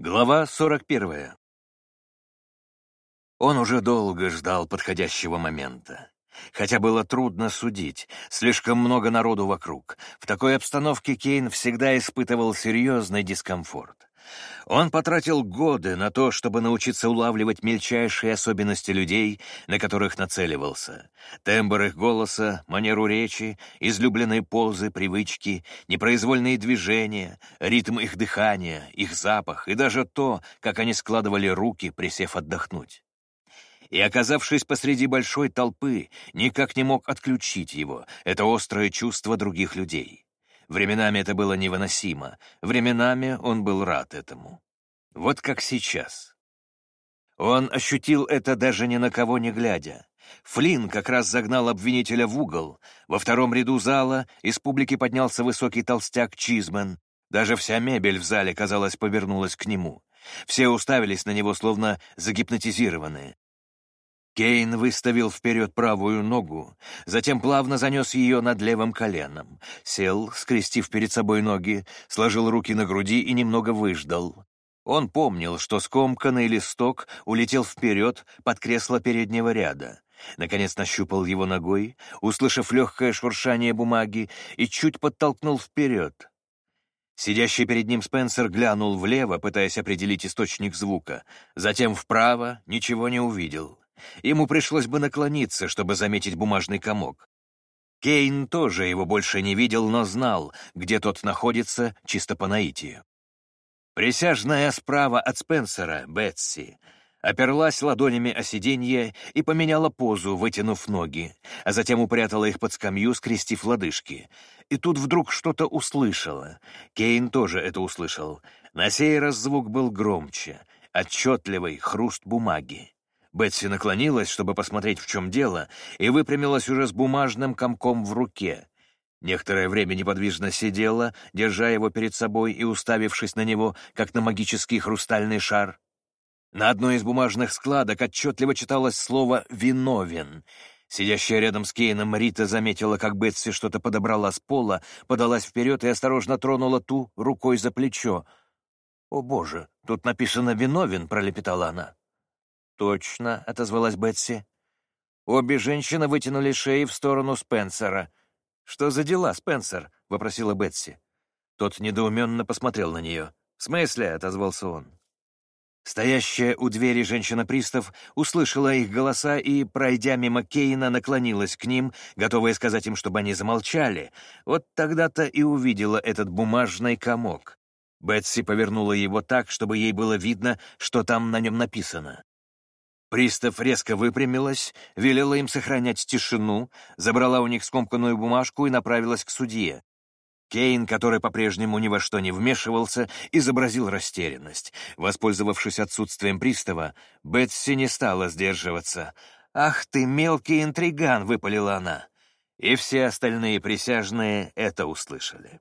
Глава 41. Он уже долго ждал подходящего момента. Хотя было трудно судить, слишком много народу вокруг. В такой обстановке Кейн всегда испытывал серьезный дискомфорт. Он потратил годы на то, чтобы научиться улавливать мельчайшие особенности людей, на которых нацеливался. Тембр их голоса, манеру речи, излюбленные позы, привычки, непроизвольные движения, ритм их дыхания, их запах и даже то, как они складывали руки, присев отдохнуть. И, оказавшись посреди большой толпы, никак не мог отключить его, это острое чувство других людей. Временами это было невыносимо, временами он был рад этому. Вот как сейчас. Он ощутил это даже ни на кого не глядя. Флинн как раз загнал обвинителя в угол. Во втором ряду зала из публики поднялся высокий толстяк Чизмен. Даже вся мебель в зале, казалось, повернулась к нему. Все уставились на него, словно загипнотизированные. Кейн выставил вперед правую ногу, затем плавно занес ее над левым коленом, сел, скрестив перед собой ноги, сложил руки на груди и немного выждал. Он помнил, что скомканный листок улетел вперед под кресло переднего ряда. Наконец нащупал его ногой, услышав легкое шуршание бумаги, и чуть подтолкнул вперед. Сидящий перед ним Спенсер глянул влево, пытаясь определить источник звука, затем вправо, ничего не увидел. Ему пришлось бы наклониться, чтобы заметить бумажный комок. Кейн тоже его больше не видел, но знал, где тот находится, чисто по наитию. Присяжная справа от Спенсера, Бетси, оперлась ладонями о сиденье и поменяла позу, вытянув ноги, а затем упрятала их под скамью, скрестив лодыжки. И тут вдруг что-то услышала. Кейн тоже это услышал. На сей раз звук был громче, отчетливый хруст бумаги. Бетси наклонилась, чтобы посмотреть, в чем дело, и выпрямилась уже с бумажным комком в руке. Некоторое время неподвижно сидела, держа его перед собой и уставившись на него, как на магический хрустальный шар. На одной из бумажных складок отчетливо читалось слово «виновен». Сидящая рядом с Кейном Рита заметила, как Бетси что-то подобрала с пола, подалась вперед и осторожно тронула ту рукой за плечо. «О, боже, тут написано «виновен», — пролепетала она. «Точно», — отозвалась Бетси. Обе женщины вытянули шеи в сторону Спенсера. «Что за дела, Спенсер?» — вопросила Бетси. Тот недоуменно посмотрел на нее. «В смысле?» — отозвался он. Стоящая у двери женщина-пристав услышала их голоса и, пройдя мимо Кейна, наклонилась к ним, готовая сказать им, чтобы они замолчали. Вот тогда-то и увидела этот бумажный комок. Бетси повернула его так, чтобы ей было видно, что там на нем написано. Пристав резко выпрямилась, велела им сохранять тишину, забрала у них скомканную бумажку и направилась к судье. Кейн, который по-прежнему ни во что не вмешивался, изобразил растерянность. Воспользовавшись отсутствием пристава, Бетси не стала сдерживаться. «Ах ты, мелкий интриган!» — выпалила она. И все остальные присяжные это услышали.